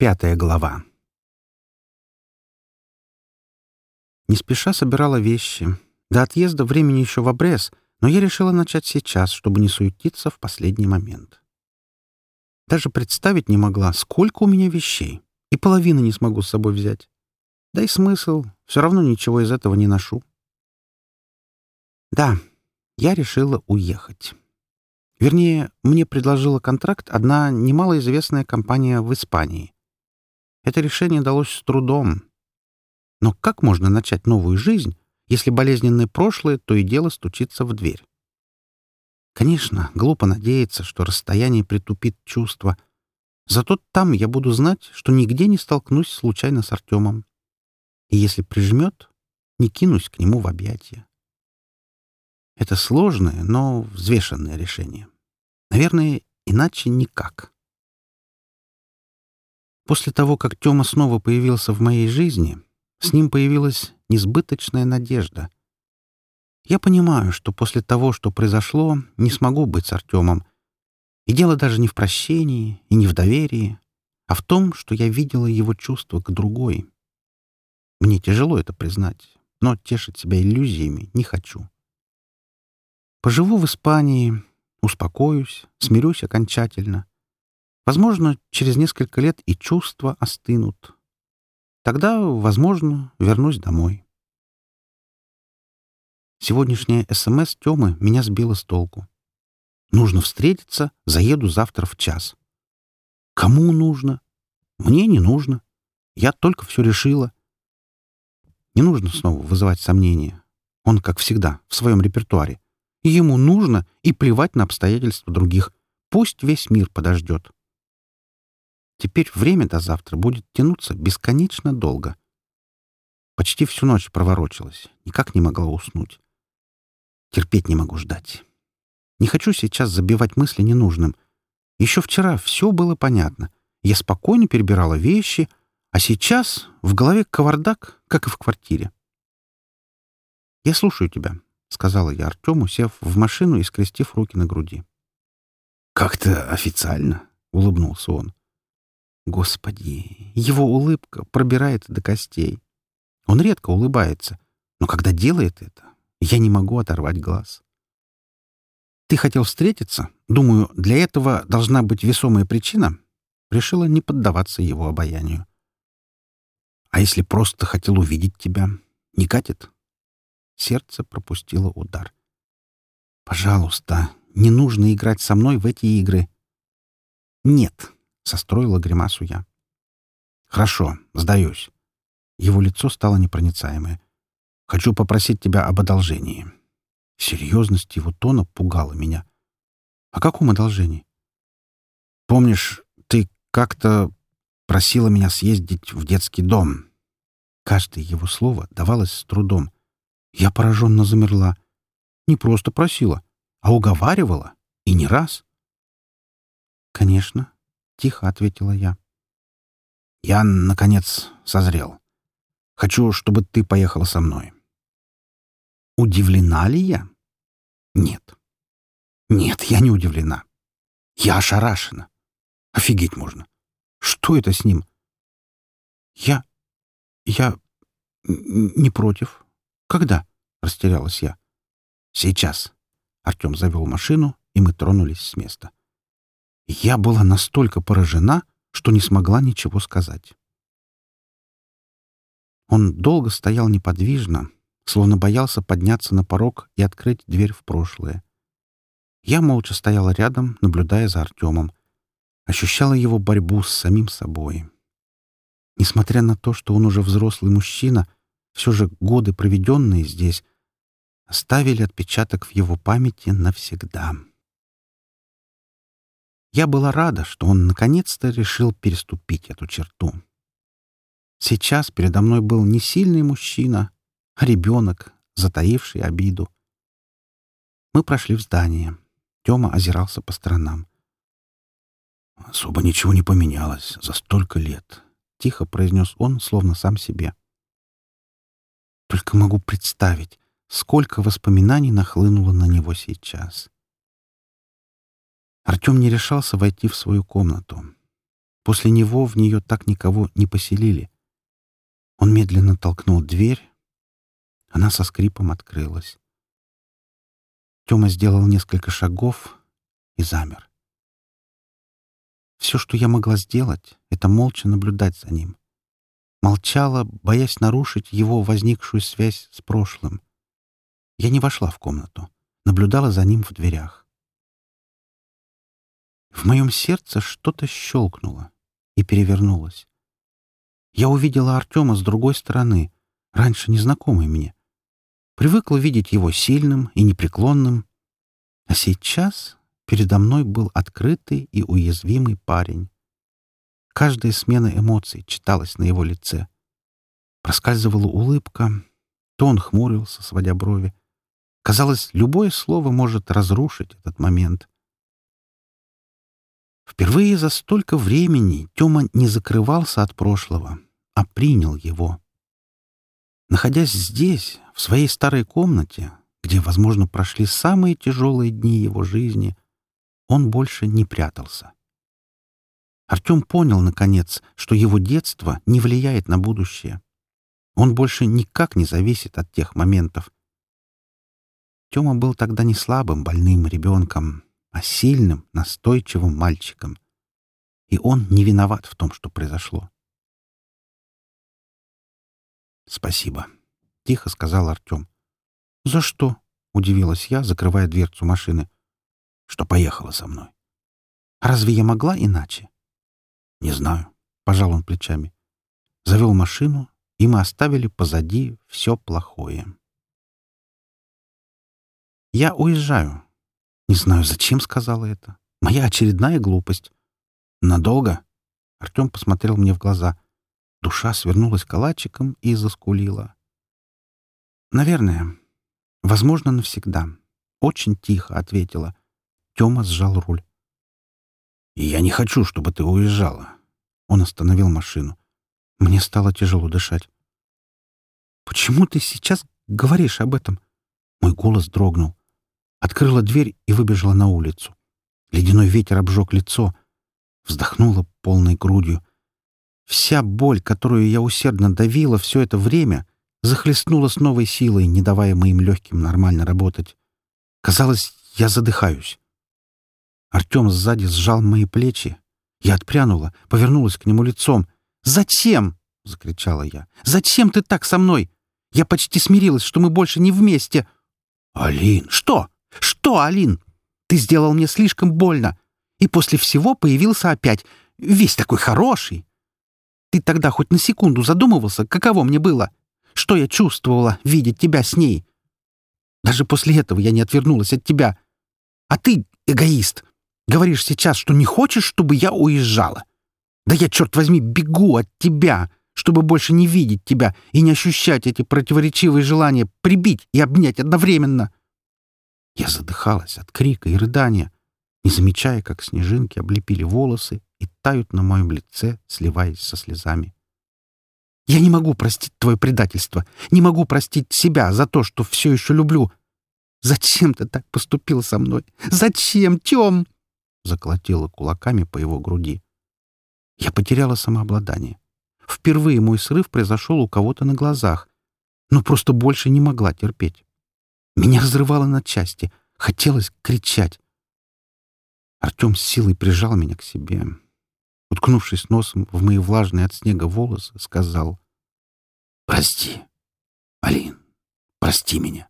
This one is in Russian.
Пятая глава. Не спеша собирала вещи. До отъезда времени еще в обрез, но я решила начать сейчас, чтобы не суетиться в последний момент. Даже представить не могла, сколько у меня вещей, и половины не смогу с собой взять. Да и смысл, все равно ничего из этого не ношу. Да, я решила уехать. Вернее, мне предложила контракт одна немалоизвестная компания в Испании — это решение далось с трудом. Но как можно начать новую жизнь, если болезненное прошлое то и дело стучится в дверь? Конечно, глупо надеяться, что расстояние притупит чувства. Зато там я буду знать, что нигде не столкнусь случайно с Артемом. И если прижмет, не кинусь к нему в объятия. Это сложное, но взвешенное решение. Наверное, иначе никак. После того, как Тёма снова появился в моей жизни, с ним появилась несбыточная надежда. Я понимаю, что после того, что произошло, не смогу быть с Артемом. И дело даже не в прощении и не в доверии, а в том, что я видела его чувства к другой. Мне тяжело это признать, но тешить себя иллюзиями не хочу. Поживу в Испании, успокоюсь, смирюсь окончательно. Возможно, через несколько лет и чувства остынут. Тогда, возможно, вернусь домой. Сегодняшняя СМС Тёмы меня сбила с толку. Нужно встретиться, заеду завтра в час. Кому нужно? Мне не нужно. Я только все решила. Не нужно снова вызывать сомнения. Он, как всегда, в своем репертуаре. Ему нужно и плевать на обстоятельства других. Пусть весь мир подождет. Теперь время до завтра будет тянуться бесконечно долго. Почти всю ночь проворочилась, никак не могла уснуть. Терпеть не могу ждать. Не хочу сейчас забивать мысли ненужным. Еще вчера все было понятно. Я спокойно перебирала вещи, а сейчас в голове кавардак, как и в квартире. «Я слушаю тебя», — сказала я Артему, сев в машину и скрестив руки на груди. «Как-то официально», — улыбнулся он. Господи, его улыбка пробирает до костей. Он редко улыбается, но когда делает это, я не могу оторвать глаз. Ты хотел встретиться? Думаю, для этого должна быть весомая причина. Решила не поддаваться его обаянию. А если просто хотел увидеть тебя? Не катит? Сердце пропустило удар. Пожалуйста, не нужно играть со мной в эти игры. Нет, — состроила гримасу я. «Хорошо, сдаюсь». Его лицо стало непроницаемое. «Хочу попросить тебя об одолжении». Серьезность его тона пугала меня. «О каком одолжении?» «Помнишь, ты как-то просила меня съездить в детский дом?» Каждое его слово давалось с трудом. Я пораженно замерла. Не просто просила, а уговаривала. И не раз. «Конечно», тихо ответила я. «Я, наконец, созрел. Хочу, чтобы ты поехала со мной». Удивлена ли я? Нет. Нет, я не удивлена. Я ошарашена. Офигеть можно. Что это с ним? Я... я... не против. Когда? Растерялась я. Сейчас. Артем завел машину, и мы тронулись с места. Я была настолько поражена, что не смогла ничего сказать. Он долго стоял неподвижно, словно боялся подняться на порог и открыть дверь в прошлое. Я молча стояла рядом, наблюдая за Артемом. Ощущала его борьбу с самим собой. Несмотря на то, что он уже взрослый мужчина, все же годы, проведенные здесь, оставили отпечаток в его памяти навсегда. Я была рада, что он наконец-то решил переступить эту черту. Сейчас передо мной был не сильный мужчина, а ребенок, затаивший обиду. Мы прошли в здание. Тёма озирался по сторонам. «Особо ничего не поменялось за столько лет», — тихо произнес он, словно сам себе. Только могу представить, сколько воспоминаний нахлынуло на него сейчас. Артем не решался войти в свою комнату. После него в нее так никого не поселили. Он медленно толкнул дверь. Она со скрипом открылась. Тёма сделал несколько шагов и замер. Все, что я могла сделать, — это молча наблюдать за ним. Молчала, боясь нарушить его возникшую связь с прошлым. Я не вошла в комнату, наблюдала за ним в дверях. В моем сердце что-то щелкнуло и перевернулось. Я увидела Артема с другой стороны, раньше незнакомый мне. Привыкла видеть его сильным и непреклонным. А сейчас передо мной был открытый и уязвимый парень. Каждая смена эмоций читалась на его лице. Проскальзывала улыбка, то он хмурился, сводя брови. Казалось, любое слово может разрушить этот момент. Впервые за столько времени Тёма не закрывался от прошлого, а принял его. Находясь здесь, в своей старой комнате, где, возможно, прошли самые тяжелые дни его жизни, он больше не прятался. Артем понял, наконец, что его детство не влияет на будущее. Он больше никак не зависит от тех моментов. Тёма был тогда не слабым, больным ребенком, а сильным, настойчивым мальчиком. И он не виноват в том, что произошло. «Спасибо», — тихо сказал Артем. «За что?» — удивилась я, закрывая дверцу машины. «Что поехала со мной». «Разве я могла иначе?» «Не знаю», — пожал он плечами. Завел машину, и мы оставили позади все плохое. «Я уезжаю», не знаю, зачем сказала это. Моя очередная глупость. Надолго? Артем посмотрел мне в глаза. Душа свернулась калачиком и заскулила. Наверное. Возможно, навсегда. Очень тихо ответила. Тёма сжал руль. «И я не хочу, чтобы ты уезжала». Он остановил машину. Мне стало тяжело дышать. «Почему ты сейчас говоришь об этом?» Мой голос дрогнул открыла дверь и выбежала на улицу. Ледяной ветер обжег лицо. Вздохнула полной грудью. Вся боль, которую я усердно давила все это время, захлестнула с новой силой, не давая моим легким нормально работать. Казалось, я задыхаюсь. Артем сзади сжал мои плечи. Я отпрянула, повернулась к нему лицом. «Зачем?» — закричала я. «Зачем ты так со мной? Я почти смирилась, что мы больше не вместе». «Алин, что?» «Что, Алин? Ты сделал мне слишком больно. И после всего появился опять. Весь такой хороший. Ты тогда хоть на секунду задумывался, каково мне было? Что я чувствовала, видя тебя с ней? Даже после этого я не отвернулась от тебя. А ты, эгоист, говоришь сейчас, что не хочешь, чтобы я уезжала. Да я, черт возьми, бегу от тебя, чтобы больше не видеть тебя и не ощущать эти противоречивые желания прибить и обнять одновременно. Я задыхалась от крика и рыдания, не замечая, как снежинки облепили волосы и тают на моем лице, сливаясь со слезами. «Я не могу простить твое предательство, не могу простить себя за то, что все еще люблю. Зачем ты так поступил со мной? Зачем, Тем?» Заколотила кулаками по его груди. Я потеряла самообладание. Впервые мой срыв произошел у кого-то на глазах, но просто больше не могла терпеть. Меня разрывало на части. Хотелось кричать. Артем с силой прижал меня к себе. Уткнувшись носом в мои влажные от снега волосы, сказал «Прости, Алин, прости меня».